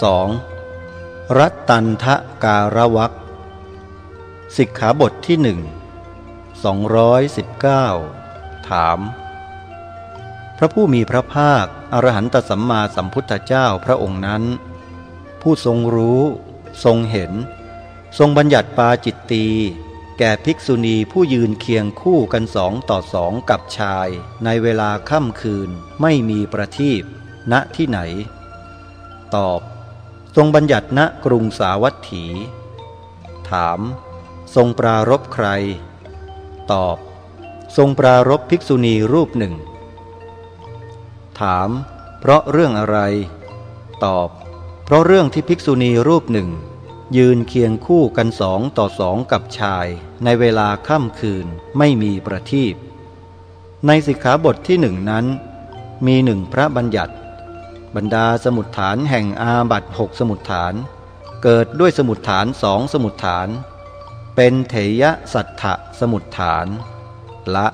2. รัตตันทะการวักสิกขาบทที่หนึ่ง219 ถาม พระผู้มีพระภาค อรหันตสัมมาสัมพุทธเจ้าพระองค์นั้น ผู้ทรงรู้ ทรงเห็น ทรงบัญญัติปาจิตตีแก่ภิกษุณีผู้ยืนเคียงคู่กันสองต่อสองกับชาย ในเวลาค่ำคืนไม่มีประทีปณที่ไหน ตอบ ทรงบัญญัติณกรุงสาวัตถี ถาม ทรงปรารบใคร ตอบ ทรงปรารบภิกษุณีรูปหนึ่ง ถาม เพราะเรื่องอะไร ตอบ เพราะเรื่องที่ภิกษุณีรูปหนึ่ง ยืนเคียงคู่กันสองต่อสองกับชาย ในเวลาค่ำคืนไม่มีประทีปในสิกขาบทที่หนึ่งนั้น มีหนึ่งพระบัญญัติ บรรดาสมุดฐานแห่งอาบัตหกสมุดฐาน เกิดด้วยสมุดฐานสองสมุดฐาน เป็นเถยสัทธะสมุดฐาน ละ